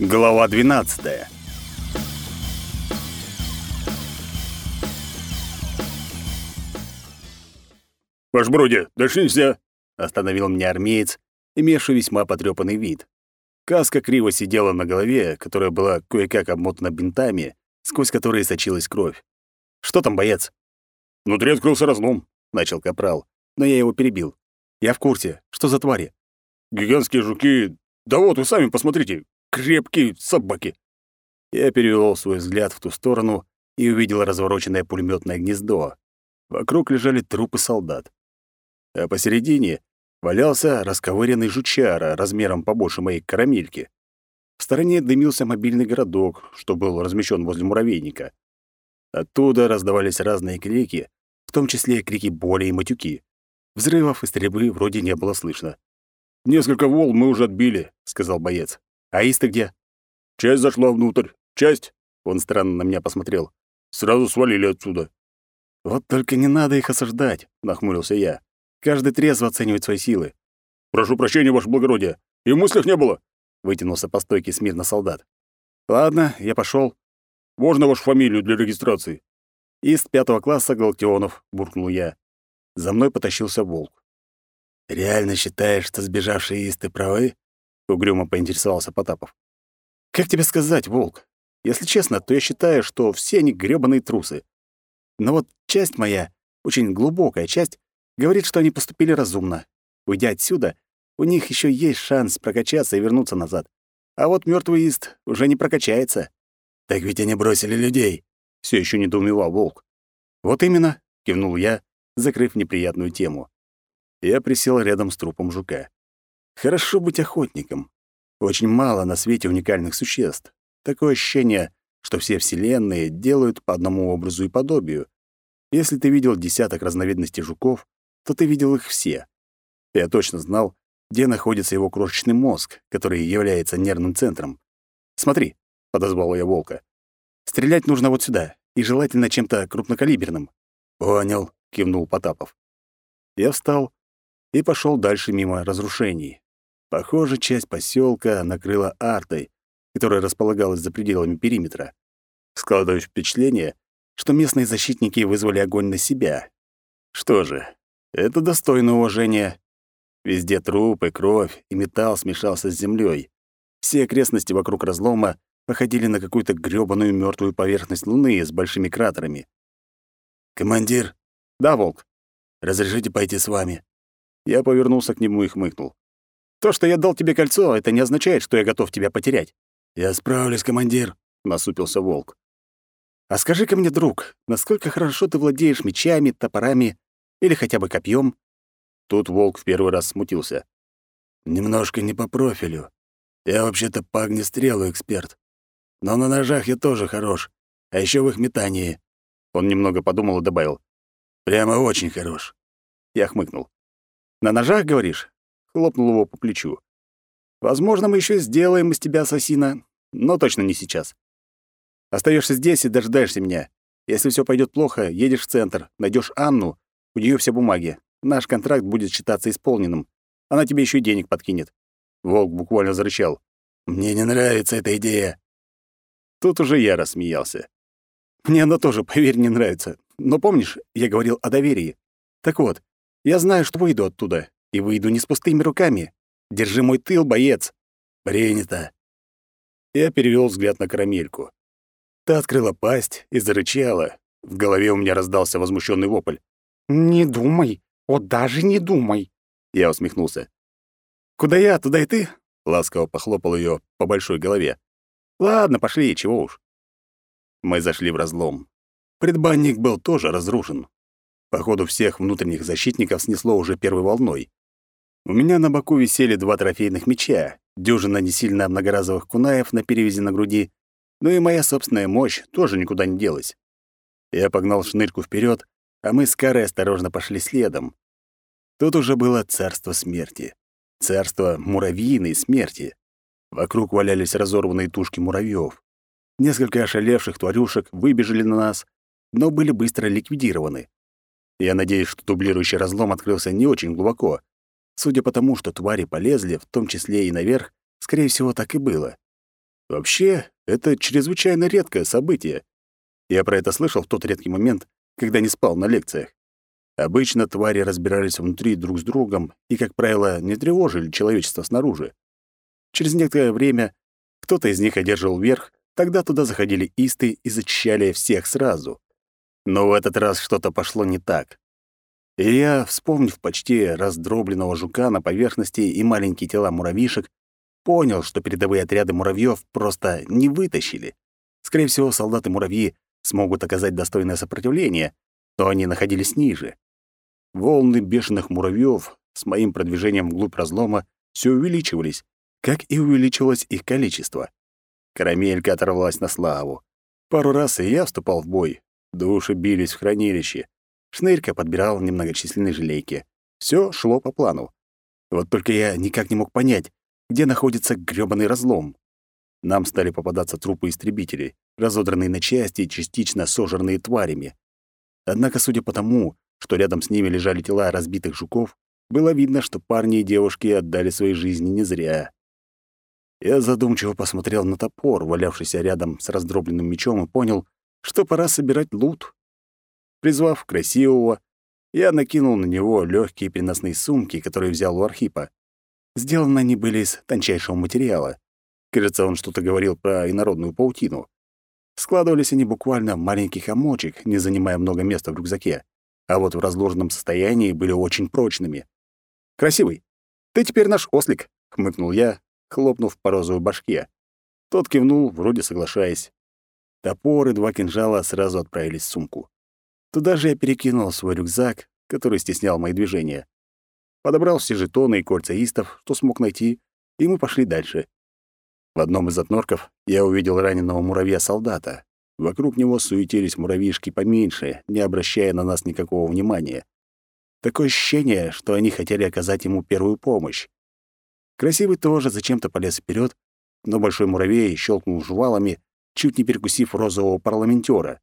Глава 12. «Ваш броди, дальше нельзя!» — остановил меня армеец, имевший весьма потрёпанный вид. Каска криво сидела на голове, которая была кое-как обмотана бинтами, сквозь которые сочилась кровь. «Что там, боец?» «Внутри открылся разлом», — начал капрал, но я его перебил. «Я в курсе. Что за твари?» «Гигантские жуки. Да вот, вы сами посмотрите. Крепкие собаки!» Я перевел свой взгляд в ту сторону и увидел развороченное пулеметное гнездо. Вокруг лежали трупы солдат. А посередине валялся расковыренный жучара размером побольше моей карамельки. В стороне дымился мобильный городок, что был размещен возле муравейника. Оттуда раздавались разные крики, в том числе крики боли и матюки. Взрывов и стрельбы вроде не было слышно. «Несколько волн мы уже отбили», — сказал боец. А Иста где? Часть зашла внутрь. Часть, он странно на меня посмотрел. Сразу свалили отсюда. Вот только не надо их осаждать, нахмурился я. Каждый трезво оценивает свои силы. Прошу прощения, ваше благородие. И в мыслях не было. Вытянулся по стойке смирно солдат. Ладно, я пошел. Можно вашу фамилию для регистрации? Ист пятого класса Галтионов, буркнул я. За мной потащился волк. Реально считаешь, что сбежавшие исты правы? — угрюмо поинтересовался Потапов. «Как тебе сказать, Волк? Если честно, то я считаю, что все они грёбаные трусы. Но вот часть моя, очень глубокая часть, говорит, что они поступили разумно. Уйдя отсюда, у них еще есть шанс прокачаться и вернуться назад. А вот мертвый ист уже не прокачается. Так ведь они бросили людей. Все еще недоумевал волк. Вот именно, кивнул я, закрыв неприятную тему. Я присел рядом с трупом жука. Хорошо быть охотником. Очень мало на свете уникальных существ. Такое ощущение, что все вселенные делают по одному образу и подобию. Если ты видел десяток разновидностей жуков, то ты видел их все. Я точно знал, где находится его крошечный мозг, который является нервным центром. «Смотри», — подозвал я волка. «Стрелять нужно вот сюда, и желательно чем-то крупнокалиберным». «Понял», — кивнул Потапов. Я встал и пошел дальше мимо разрушений. Похоже, часть поселка накрыла артой, которая располагалась за пределами периметра. Складываю впечатление, что местные защитники вызвали огонь на себя. Что же, это достойно уважения. Везде трупы, кровь и металл смешался с землей. Все окрестности вокруг разлома походили на какую-то грёбаную мертвую поверхность Луны с большими кратерами. «Командир?» «Да, Волк. Разрешите пойти с вами?» Я повернулся к нему и хмыкнул. То, что я дал тебе кольцо, это не означает, что я готов тебя потерять. Я справлюсь, командир, насупился волк. А скажи-ка мне, друг, насколько хорошо ты владеешь мечами, топорами или хотя бы копьем? Тут волк в первый раз смутился. Немножко не по профилю. Я вообще-то по огнестрелу эксперт. Но на ножах я тоже хорош, а еще в их метании. Он немного подумал и добавил. Прямо очень хорош. Я хмыкнул. На ножах, говоришь? Хлопнул его по плечу. «Возможно, мы еще сделаем из тебя ассасина, но точно не сейчас. Остаешься здесь и дожидаешься меня. Если все пойдет плохо, едешь в центр, найдешь Анну, у нее все бумаги. Наш контракт будет считаться исполненным. Она тебе еще и денег подкинет». Волк буквально зарычал. «Мне не нравится эта идея». Тут уже я рассмеялся. «Мне она тоже, поверь, не нравится. Но помнишь, я говорил о доверии? Так вот, я знаю, что выйду оттуда, и выйду не с пустыми руками. Держи мой тыл, боец. Принято. Я перевел взгляд на карамельку. Та открыла пасть и зарычала. В голове у меня раздался возмущенный вопль. «Не думай, вот даже не думай!» Я усмехнулся. «Куда я, туда и ты?» Ласково похлопал ее по большой голове. «Ладно, пошли, чего уж». Мы зашли в разлом. Предбанник был тоже разрушен. Походу, всех внутренних защитников снесло уже первой волной. У меня на боку висели два трофейных меча, дюжина не сильно многоразовых кунаев на перевязи на груди, ну и моя собственная мощь тоже никуда не делась. Я погнал шнырьку вперед, а мы с Карой осторожно пошли следом. Тут уже было царство смерти. Царство муравьиной смерти. Вокруг валялись разорванные тушки муравьев. Несколько ошалевших тварюшек выбежали на нас, но были быстро ликвидированы. Я надеюсь, что дублирующий разлом открылся не очень глубоко, Судя по тому, что твари полезли, в том числе и наверх, скорее всего, так и было. Вообще, это чрезвычайно редкое событие. Я про это слышал в тот редкий момент, когда не спал на лекциях. Обычно твари разбирались внутри друг с другом и, как правило, не тревожили человечество снаружи. Через некоторое время кто-то из них одерживал верх, тогда туда заходили исты и зачищали всех сразу. Но в этот раз что-то пошло не так. И я, вспомнив почти раздробленного жука на поверхности и маленькие тела муравьишек, понял, что передовые отряды муравьев просто не вытащили. Скорее всего, солдаты-муравьи смогут оказать достойное сопротивление, но они находились ниже. Волны бешеных муравьев с моим продвижением вглубь разлома все увеличивались, как и увеличилось их количество. Карамелька оторвалась на славу. Пару раз и я вступал в бой. Души бились в хранилище. Шнырька подбирал немногочисленные желейки. Все шло по плану. Вот только я никак не мог понять, где находится грёбаный разлом. Нам стали попадаться трупы истребителей, разодранные на части и частично сожранные тварями. Однако, судя по тому, что рядом с ними лежали тела разбитых жуков, было видно, что парни и девушки отдали свои жизни не зря. Я задумчиво посмотрел на топор, валявшийся рядом с раздробленным мечом, и понял, что пора собирать лут. Призвав красивого, я накинул на него легкие переносные сумки, которые взял у Архипа. Сделаны они были из тончайшего материала. Кажется, он что-то говорил про инородную паутину. Складывались они буквально в маленький комочек, не занимая много места в рюкзаке, а вот в разложенном состоянии были очень прочными. «Красивый, ты теперь наш ослик», — хмыкнул я, хлопнув по розовой башке. Тот кивнул, вроде соглашаясь. Топор и два кинжала сразу отправились в сумку. Туда же я перекинул свой рюкзак, который стеснял мои движения. Подобрал все жетоны и кольца истов, что смог найти, и мы пошли дальше. В одном из отнорков я увидел раненого муравья-солдата. Вокруг него суетились муравьишки поменьше, не обращая на нас никакого внимания. Такое ощущение, что они хотели оказать ему первую помощь. Красивый тоже зачем-то полез вперед, но большой муравей щелкнул жвалами, чуть не перекусив розового парламентера.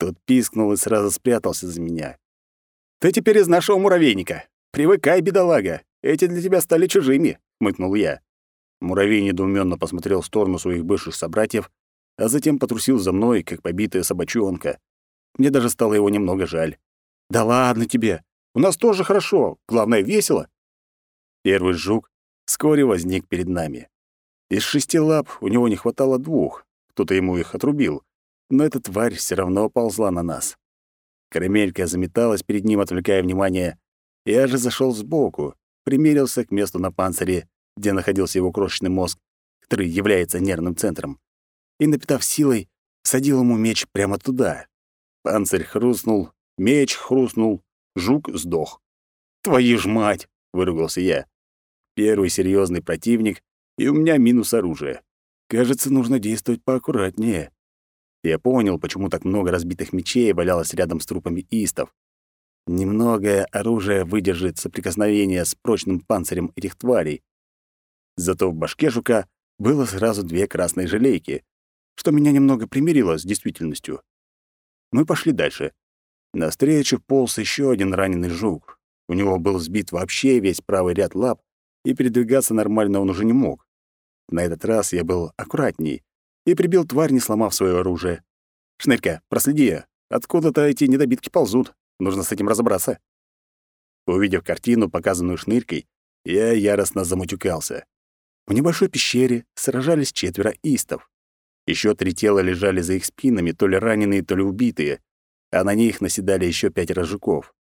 Тот пискнул и сразу спрятался за меня. «Ты теперь из нашего муравейника. Привыкай, бедолага. Эти для тебя стали чужими», — хмыкнул я. Муравей недоуменно посмотрел в сторону своих бывших собратьев, а затем потрусил за мной, как побитая собачонка. Мне даже стало его немного жаль. «Да ладно тебе! У нас тоже хорошо, главное, весело!» Первый жук вскоре возник перед нами. Из шести лап у него не хватало двух, кто-то ему их отрубил, но эта тварь все равно ползла на нас. Карамелька заметалась перед ним, отвлекая внимание. Я же зашел сбоку, примерился к месту на панцире, где находился его крошечный мозг, который является нервным центром, и, напитав силой, садил ему меч прямо туда. Панцирь хрустнул, меч хрустнул, жук сдох. «Твою ж мать!» — выругался я. Первый серьезный противник, и у меня минус оружия. Кажется, нужно действовать поаккуратнее. Я понял, почему так много разбитых мечей валялось рядом с трупами истов. Немногое оружие выдержит соприкосновение с прочным панцирем этих тварей. Зато в башке жука было сразу две красные желейки, что меня немного примирило с действительностью. Мы пошли дальше. Навстречу полз еще один раненый жук. У него был сбит вообще весь правый ряд лап, и передвигаться нормально он уже не мог. На этот раз я был аккуратней и прибил тварь, не сломав свое оружие. «Шнырька, проследи, откуда-то эти недобитки ползут. Нужно с этим разобраться». Увидев картину, показанную шнырькой, я яростно замутюкался. В небольшой пещере сражались четверо истов. Еще три тела лежали за их спинами, то ли раненые, то ли убитые, а на них наседали еще пятеро жуков.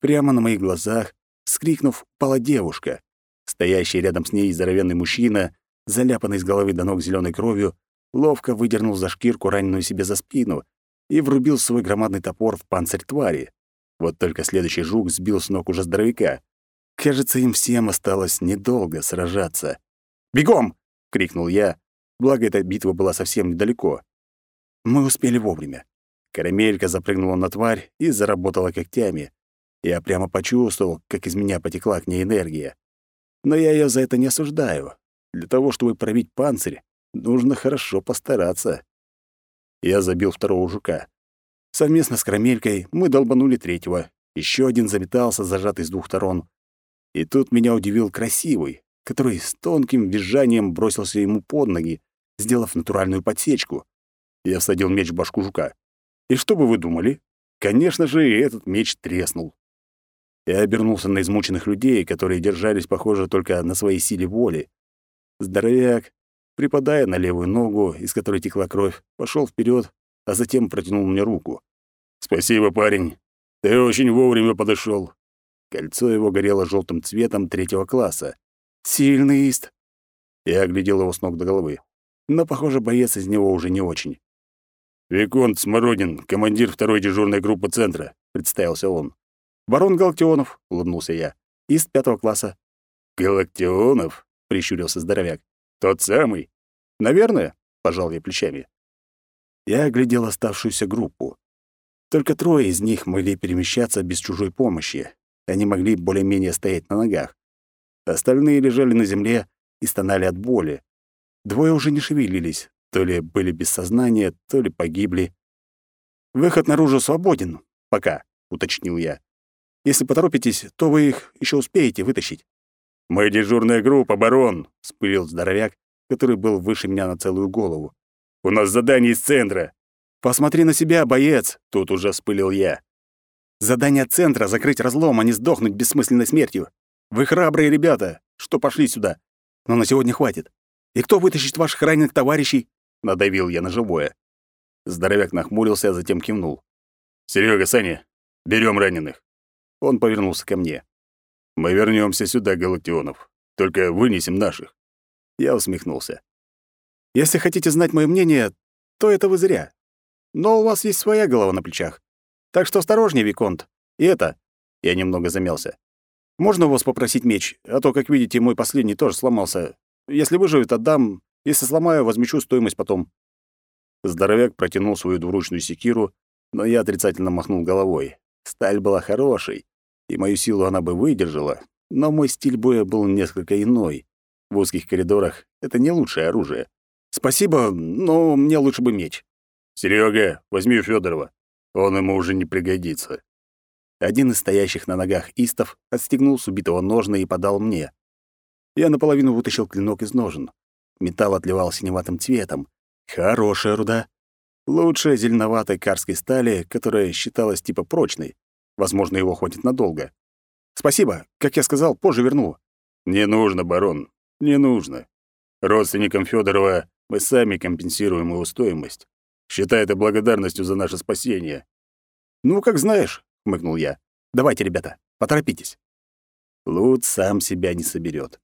Прямо на моих глазах, вскрикнув, пала девушка. Стоящий рядом с ней здоровенный мужчина, заляпанный с головы до ног зеленой кровью, ловко выдернул за шкирку раненую себе за спину и врубил свой громадный топор в панцирь твари. Вот только следующий жук сбил с ног уже здоровяка. Кажется, им всем осталось недолго сражаться. «Бегом!» — крикнул я, благо эта битва была совсем недалеко. Мы успели вовремя. Карамелька запрыгнула на тварь и заработала когтями. Я прямо почувствовал, как из меня потекла к ней энергия. Но я ее за это не осуждаю. Для того, чтобы пробить панцирь, нужно хорошо постараться. Я забил второго жука. Совместно с Карамелькой мы долбанули третьего. Еще один заметался, зажатый с двух сторон. И тут меня удивил красивый, который с тонким визжанием бросился ему под ноги сделав натуральную подсечку. Я всадил меч в башку жука. И что бы вы думали? Конечно же, и этот меч треснул. Я обернулся на измученных людей, которые держались, похоже, только на своей силе воли. Здоровяк, припадая на левую ногу, из которой текла кровь, пошел вперед, а затем протянул мне руку. «Спасибо, парень. Ты очень вовремя подошел. Кольцо его горело желтым цветом третьего класса. «Сильный ист!» Я оглядел его с ног до головы. Но, похоже, боец из него уже не очень. «Виконт Смородин, командир второй дежурной группы центра», — представился он. «Барон Галактионов», — улыбнулся я. «Ист пятого класса». «Галактионов?» — прищурился здоровяк. «Тот самый?» «Наверное», — пожал я плечами. Я оглядел оставшуюся группу. Только трое из них могли перемещаться без чужой помощи. Они могли более-менее стоять на ногах. Остальные лежали на земле и стонали от боли. Двое уже не шевелились, то ли были без сознания, то ли погибли. «Выход наружу свободен. Пока», — уточнил я. «Если поторопитесь, то вы их еще успеете вытащить». «Мы дежурная группа, барон», — вспылил здоровяк, который был выше меня на целую голову. «У нас задание из центра». «Посмотри на себя, боец!» — тут уже вспылил я. «Задание центра — закрыть разлом, а не сдохнуть бессмысленной смертью. Вы храбрые ребята, что пошли сюда. Но на сегодня хватит. И кто вытащит ваших раненых товарищей?» — надавил я на живое. Здоровяк нахмурился, а затем кивнул. Серега, Саня, берем раненых». Он повернулся ко мне. «Мы вернемся сюда, Галактионов. Только вынесем наших». Я усмехнулся. «Если хотите знать мое мнение, то это вы зря. Но у вас есть своя голова на плечах. Так что осторожнее, Виконт. И это...» Я немного замялся. Можно у вас попросить меч? А то, как видите, мой последний тоже сломался. Если выживет, отдам. Если сломаю, возмещу стоимость потом». Здоровяк протянул свою двуручную секиру, но я отрицательно махнул головой. Сталь была хорошей, и мою силу она бы выдержала, но мой стиль боя был несколько иной. В узких коридорах это не лучшее оружие. Спасибо, но мне лучше бы меч. Серега, возьми Федорова. Он ему уже не пригодится. Один из стоящих на ногах истов отстегнул с убитого ножны и подал мне. Я наполовину вытащил клинок из ножен. Металл отливал синеватым цветом. Хорошая руда. Лучшая зеленоватой карской стали, которая считалась типа прочной. Возможно, его хватит надолго. Спасибо. Как я сказал, позже верну. Не нужно, барон. Не нужно. Родственникам Федорова мы сами компенсируем его стоимость. Считай это благодарностью за наше спасение. Ну, как знаешь. — хмыкнул я. «Давайте, ребята, поторопитесь». Лут сам себя не соберет.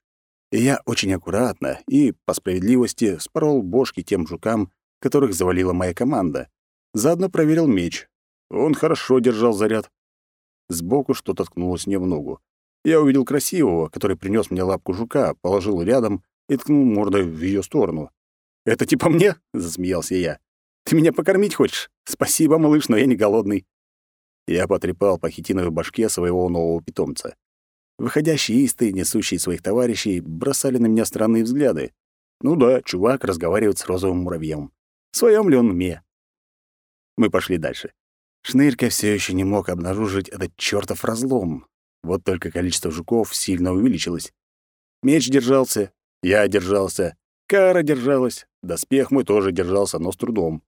И я очень аккуратно и, по справедливости, спорол бошки тем жукам, которых завалила моя команда. Заодно проверил меч. Он хорошо держал заряд. Сбоку что-то ткнулось мне в ногу. Я увидел красивого, который принес мне лапку жука, положил рядом и ткнул мордой в ее сторону. «Это типа мне?» — засмеялся я. «Ты меня покормить хочешь? Спасибо, малыш, но я не голодный». Я потрепал по хитиновой башке своего нового питомца. Выходящие исты, несущие своих товарищей, бросали на меня странные взгляды. Ну да, чувак разговаривает с розовым муравьем. В своем ли он уме? Мы пошли дальше. Шнырька все еще не мог обнаружить этот чертов разлом. Вот только количество жуков сильно увеличилось. Меч держался, я держался, Кара держалась, доспех мой тоже держался, но с трудом.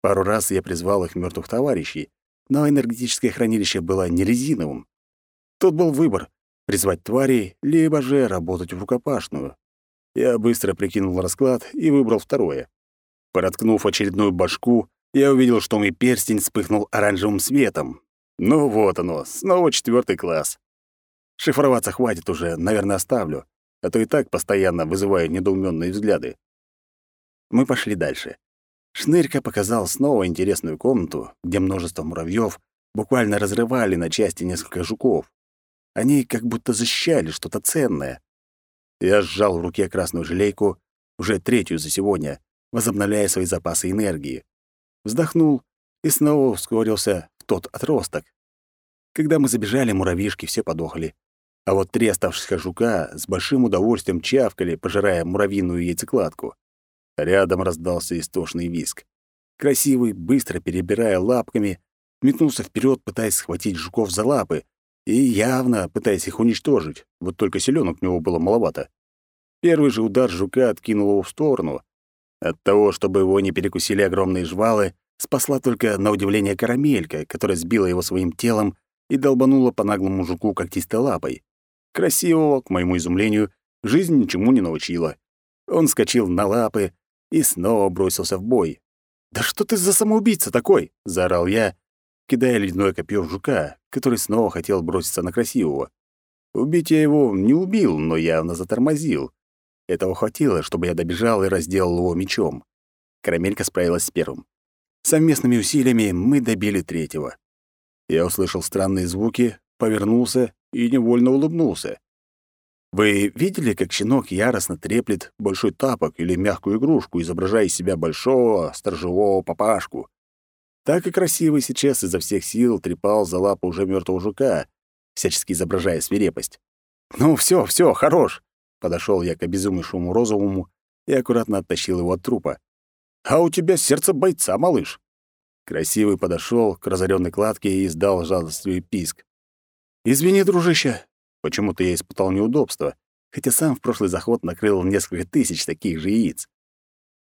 Пару раз я призвал их мертвых товарищей, но энергетическое хранилище было не резиновым. Тут был выбор — призвать тварей, либо же работать в рукопашную. Я быстро прикинул расклад и выбрал второе. Проткнув очередную башку, я увидел, что мой перстень вспыхнул оранжевым светом. Ну вот оно, снова четвертый класс. Шифроваться хватит уже, наверное, оставлю, а то и так постоянно вызываю недоуменные взгляды. Мы пошли дальше. Шнырька показал снова интересную комнату, где множество муравьев буквально разрывали на части несколько жуков. Они как будто защищали что-то ценное. Я сжал в руке красную желейку, уже третью за сегодня, возобновляя свои запасы энергии. Вздохнул и снова ускорился в тот отросток. Когда мы забежали, муравьишки все подохли. А вот три оставшихся жука с большим удовольствием чавкали, пожирая муравьиную яйцекладку. Рядом раздался истошный визг. Красивый, быстро перебирая лапками, метнулся вперед, пытаясь схватить жуков за лапы, и явно пытаясь их уничтожить, вот только селенок у него было маловато. Первый же удар жука откинул его в сторону, От того, чтобы его не перекусили огромные жвалы, спасла только, на удивление, карамелька, которая сбила его своим телом и долбанула по наглому жуку когтистой лапой. Красивого, к моему изумлению, жизнь ничему не научила. Он скочил на лапы и снова бросился в бой. «Да что ты за самоубийца такой?» — заорал я, кидая ледяное копье в жука, который снова хотел броситься на красивого. Убить я его не убил, но явно затормозил. Этого хватило, чтобы я добежал и разделал его мечом. Карамелька справилась с первым. Совместными усилиями мы добили третьего. Я услышал странные звуки, повернулся и невольно улыбнулся. Вы видели, как щенок яростно треплет большой тапок или мягкую игрушку, изображая из себя большого сторожевого папашку? Так и красивый сейчас изо всех сил трепал за лапу уже мертвого жука, всячески изображая свирепость. «Ну все, все, хорош!» Подошел я к обезумевшему розовому и аккуратно оттащил его от трупа. «А у тебя сердце бойца, малыш!» Красивый подошел к разоренной кладке и издал жалостливый писк. «Извини, дружище!» Почему-то я испытал неудобство, хотя сам в прошлый заход накрыл несколько тысяч таких же яиц.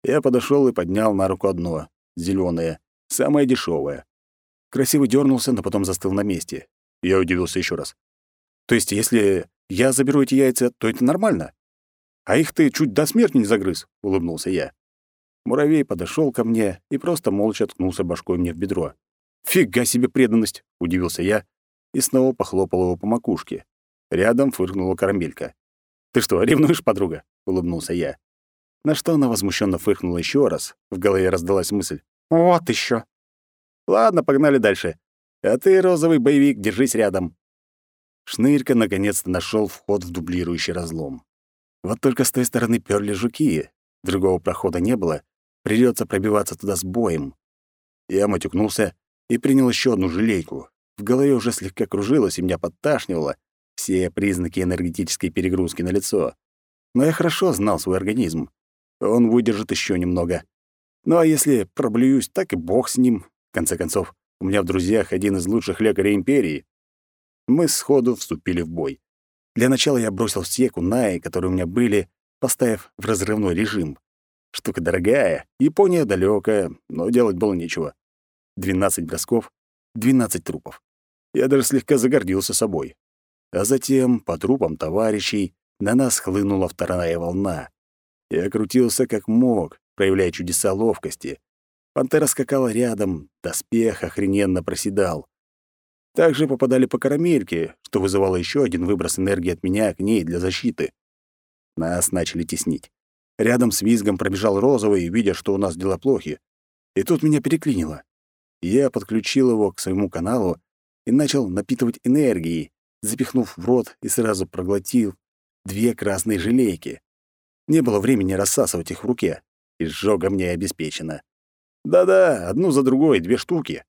Я подошел и поднял на руку одно, зеленое, самое дешевое. Красивый дернулся, но потом застыл на месте. Я удивился еще раз. То есть, если я заберу эти яйца, то это нормально. А их ты чуть до смерти не загрыз, улыбнулся я. Муравей подошел ко мне и просто молча ткнулся башкой мне в бедро. «Фига себе преданность!» — удивился я и снова похлопал его по макушке. Рядом фыркнула карамелька. «Ты что, ревнуешь, подруга?» — улыбнулся я. На что она возмущенно фыркнула еще раз. В голове раздалась мысль. «Вот еще. «Ладно, погнали дальше. А ты, розовый боевик, держись рядом». Шнырька наконец-то нашел вход в дублирующий разлом. Вот только с той стороны перли жуки. Другого прохода не было. Придется пробиваться туда с боем. Я матюкнулся и принял еще одну желейку. В голове уже слегка кружилось и меня подташнивало. Все признаки энергетической перегрузки на лицо. Но я хорошо знал свой организм. Он выдержит еще немного. Ну а если проблююсь, так и бог с ним. В конце концов, у меня в друзьях один из лучших лекарей империи. Мы сходу вступили в бой. Для начала я бросил все кунаи, которые у меня были, поставив в разрывной режим. Штука дорогая, Япония далекая, но делать было нечего. 12 бросков, 12 трупов. Я даже слегка загордился собой. А затем, по трупам товарищей, на нас хлынула вторая волна. Я крутился как мог, проявляя чудеса ловкости. Пантера скакала рядом, доспех охрененно проседал. Также попадали по карамельке, что вызывало еще один выброс энергии от меня к ней для защиты. Нас начали теснить. Рядом с визгом пробежал розовый, видя, что у нас дела плохи. И тут меня переклинило. Я подключил его к своему каналу и начал напитывать энергией, запихнув в рот и сразу проглотил две красные желейки. Не было времени рассасывать их в руке. Изжога мне обеспечена. Да-да, одну за другой, две штуки.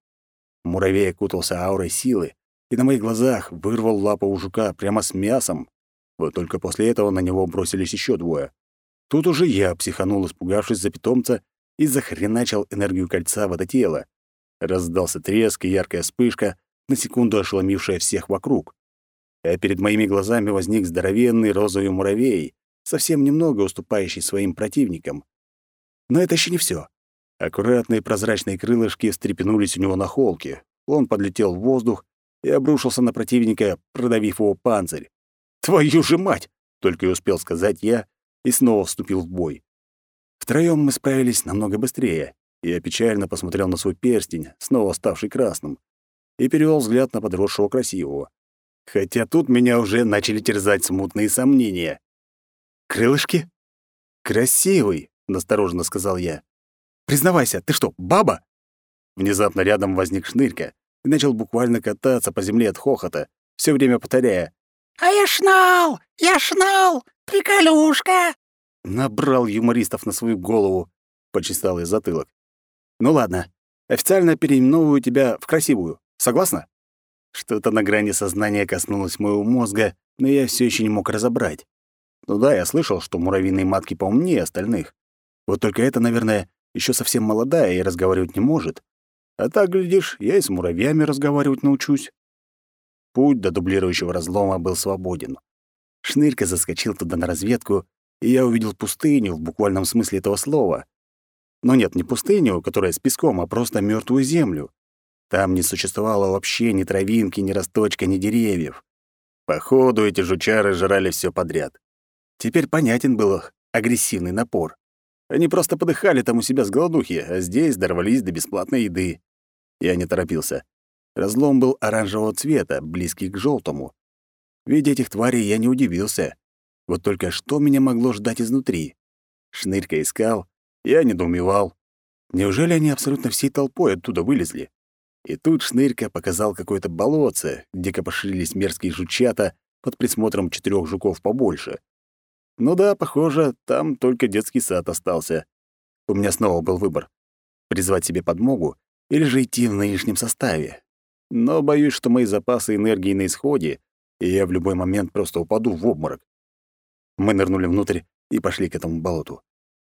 Муравей окутался аурой силы и на моих глазах вырвал лапу у жука прямо с мясом. Вот только после этого на него бросились еще двое. Тут уже я психанул, испугавшись за питомца, и захреначил энергию кольца в это тело. Раздался треск и яркая вспышка, на секунду ошеломившая всех вокруг. А перед моими глазами возник здоровенный розовый муравей, совсем немного уступающий своим противникам. Но это еще не все. Аккуратные прозрачные крылышки встрепенулись у него на холке. Он подлетел в воздух и обрушился на противника, продавив его панцирь. «Твою же мать!» — только и успел сказать я и снова вступил в бой. Втроём мы справились намного быстрее. Я печально посмотрел на свой перстень, снова ставший красным, и перевел взгляд на подросшего красивого. Хотя тут меня уже начали терзать смутные сомнения. «Крылышки?» «Красивый», — настороженно сказал я. Признавайся, ты что, баба?» Внезапно рядом возник шнырька и начал буквально кататься по земле от хохота, все время повторяя «А я шнал! Я шнал! Приколюшка!» Набрал юмористов на свою голову, почесал из затылок. «Ну ладно, официально переименовываю тебя в красивую. Согласна?» Что-то на грани сознания коснулось моего мозга, но я все еще не мог разобрать. Ну да, я слышал, что муравьиные матки поумнее остальных. Вот только это, наверное, еще совсем молодая и разговаривать не может. А так, глядишь, я и с муравьями разговаривать научусь. Путь до дублирующего разлома был свободен. Шнырька заскочил туда на разведку, и я увидел пустыню в буквальном смысле этого слова, Но нет, не пустыню, которая с песком, а просто мертвую землю. Там не существовало вообще ни травинки, ни росточка, ни деревьев. Походу, эти жучары жрали все подряд. Теперь понятен был их агрессивный напор. Они просто подыхали там у себя с голодухи, а здесь дорвались до бесплатной еды. Я не торопился. Разлом был оранжевого цвета, близкий к желтому. Видя этих тварей, я не удивился. Вот только что меня могло ждать изнутри? Шнырька искал, я недоумевал. Неужели они абсолютно всей толпой оттуда вылезли? И тут Шнырька показал какое-то болотце, где копошились мерзкие жучата под присмотром четырех жуков побольше. Ну да, похоже, там только детский сад остался. У меня снова был выбор — призвать себе подмогу или же идти в нынешнем составе. Но боюсь, что мои запасы энергии на исходе, и я в любой момент просто упаду в обморок. Мы нырнули внутрь и пошли к этому болоту.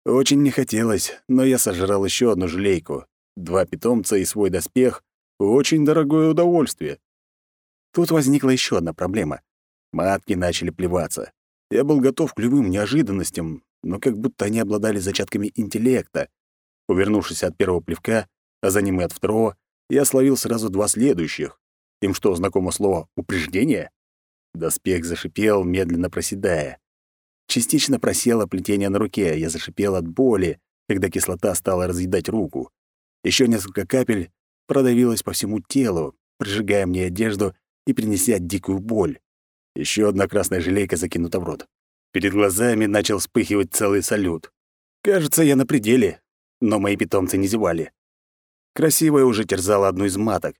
Очень не хотелось, но я сожрал еще одну желейку. Два питомца и свой доспех — очень дорогое удовольствие. Тут возникла еще одна проблема. Матки начали плеваться. Я был готов к любым неожиданностям, но как будто они обладали зачатками интеллекта. Увернувшись от первого плевка, а за ним и от второго, я словил сразу два следующих. Им что, знакомо слово «упреждение»? Доспех зашипел, медленно проседая. Частично просело плетение на руке, я зашипел от боли, когда кислота стала разъедать руку. Еще несколько капель продавилось по всему телу, прижигая мне одежду и принеся дикую боль. Еще одна красная желейка закинута в рот. Перед глазами начал вспыхивать целый салют. Кажется, я на пределе, но мои питомцы не зевали. Красивая уже терзала одну из маток.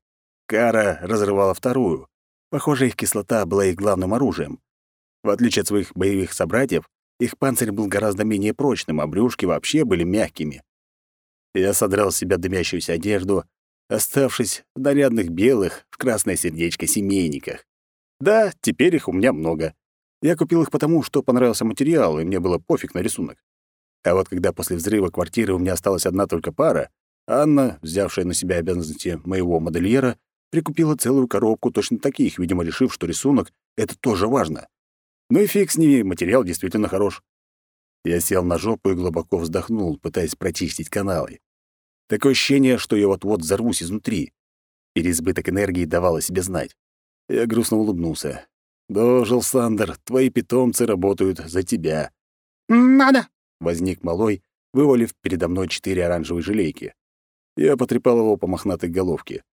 Кара разрывала вторую. Похоже, их кислота была их главным оружием. В отличие от своих боевых собратьев, их панцирь был гораздо менее прочным, а брюшки вообще были мягкими. Я содрал с себя дымящуюся одежду, оставшись в нарядных белых, в красное сердечко семейниках. Да, теперь их у меня много. Я купил их потому, что понравился материал, и мне было пофиг на рисунок. А вот когда после взрыва квартиры у меня осталась одна только пара, Анна, взявшая на себя обязанности моего модельера, прикупила целую коробку точно таких, видимо, решив, что рисунок — это тоже важно. Ну и фиг с ними, материал действительно хорош. Я сел на жопу и глубоко вздохнул, пытаясь прочистить каналы. Такое ощущение, что я вот-вот взорвусь изнутри. Переизбыток энергии давал о себе знать. Я грустно улыбнулся. «Дожил, Сандер, твои питомцы работают за тебя». «Надо!» — возник малой, вывалив передо мной четыре оранжевые желейки. Я потрепал его по мохнатой головке.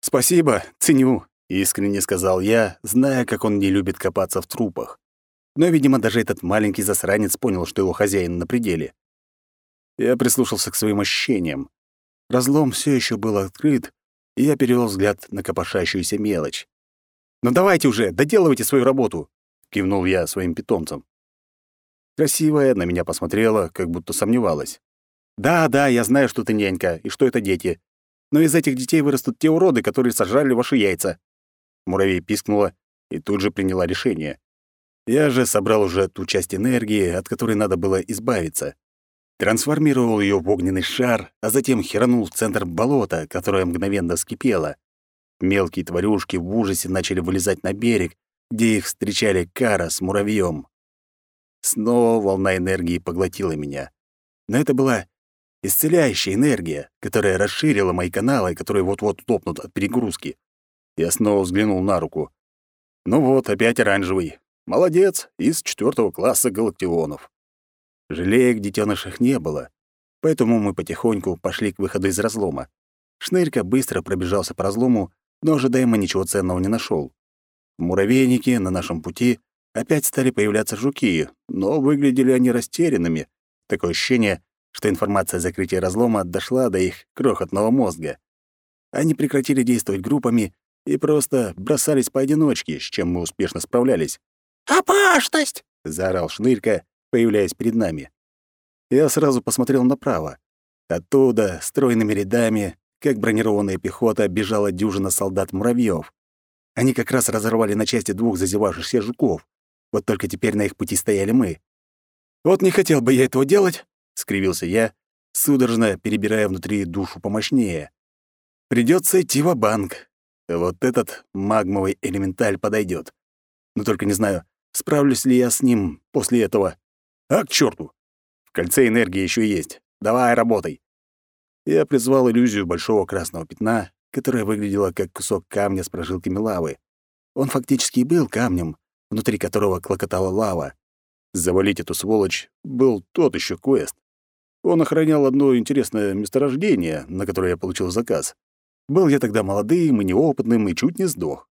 «Спасибо, ценю», — искренне сказал я, зная, как он не любит копаться в трупах. Но, видимо, даже этот маленький засранец понял, что его хозяин на пределе. Я прислушался к своим ощущениям. Разлом все еще был открыт, и я перевел взгляд на копошащуюся мелочь. «Ну давайте уже, доделывайте свою работу!» — кивнул я своим питомцам. Красивая на меня посмотрела, как будто сомневалась. «Да, да, я знаю, что ты нянька, и что это дети. Но из этих детей вырастут те уроды, которые сожрали ваши яйца». Муравей пискнула и тут же приняла решение. Я же собрал уже ту часть энергии, от которой надо было избавиться. Трансформировал ее в огненный шар, а затем херанул в центр болота, которое мгновенно вскипело. Мелкие тварюшки в ужасе начали вылезать на берег, где их встречали Кара с муравьем. Снова волна энергии поглотила меня. Но это была исцеляющая энергия, которая расширила мои каналы, которые вот-вот лопнут от перегрузки. Я снова взглянул на руку. Ну вот, опять оранжевый. Молодец, из четвертого класса галактионов. Жалеек детенышах не было, поэтому мы потихоньку пошли к выходу из разлома. Шнырька быстро пробежался по разлому, но ожидаемо ничего ценного не нашел. В муравейнике на нашем пути опять стали появляться жуки, но выглядели они растерянными. Такое ощущение, что информация о закрытии разлома дошла до их крохотного мозга. Они прекратили действовать группами и просто бросались поодиночке, с чем мы успешно справлялись. «Опасность!» — заорал Шнырька, появляясь перед нами. Я сразу посмотрел направо. Оттуда, стройными рядами, как бронированная пехота, бежала дюжина солдат-муравьёв. Они как раз разорвали на части двух зазевавшихся жуков. Вот только теперь на их пути стояли мы. «Вот не хотел бы я этого делать», — скривился я, судорожно перебирая внутри душу помощнее. «Придётся идти в банк Вот этот магмовый элементаль подойдёт. Но только не знаю, Справлюсь ли я с ним после этого? А к черту! В кольце энергии еще есть. Давай, работай. Я призвал иллюзию большого красного пятна, которое выглядело как кусок камня с прожилками лавы. Он фактически и был камнем, внутри которого клокотала лава. Завалить эту сволочь был тот еще квест. Он охранял одно интересное месторождение, на которое я получил заказ. Был я тогда молодым и неопытным, и чуть не сдох.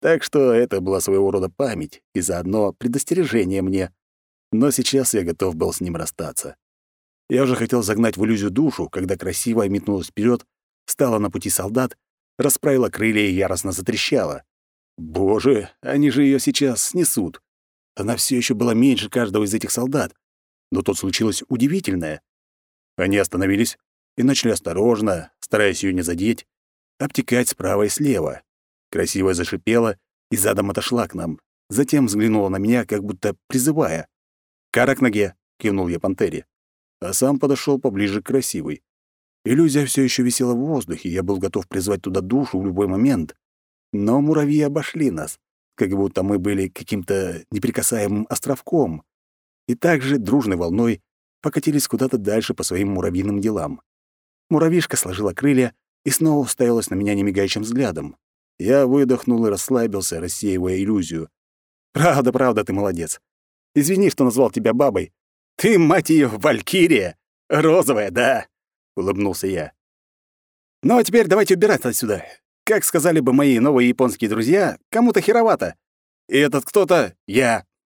Так что это была своего рода память и заодно предостережение мне. Но сейчас я готов был с ним расстаться. Я уже хотел загнать в иллюзию душу, когда красиво метнулась вперед, встала на пути солдат, расправила крылья и яростно затрещала. Боже, они же ее сейчас снесут. Она все еще была меньше каждого из этих солдат. Но тут случилось удивительное. Они остановились и начали осторожно, стараясь ее не задеть, обтекать справа и слева. Красиво зашипела и задом отошла к нам. Затем взглянула на меня, как будто призывая. «Кара к ноге!» — кивнул я пантере. А сам подошел поближе к красивой. Иллюзия все еще висела в воздухе, я был готов призвать туда душу в любой момент. Но муравьи обошли нас, как будто мы были каким-то неприкасаемым островком. И также дружной волной покатились куда-то дальше по своим муравьиным делам. Муравьишка сложила крылья и снова уставилась на меня немигающим взглядом. Я выдохнул и расслабился, рассеивая иллюзию. «Правда, правда, ты молодец. Извини, что назвал тебя бабой. Ты, мать её, валькирия! Розовая, да?» — улыбнулся я. «Ну, а теперь давайте убираться отсюда. Как сказали бы мои новые японские друзья, кому-то херовато. И этот кто-то — я,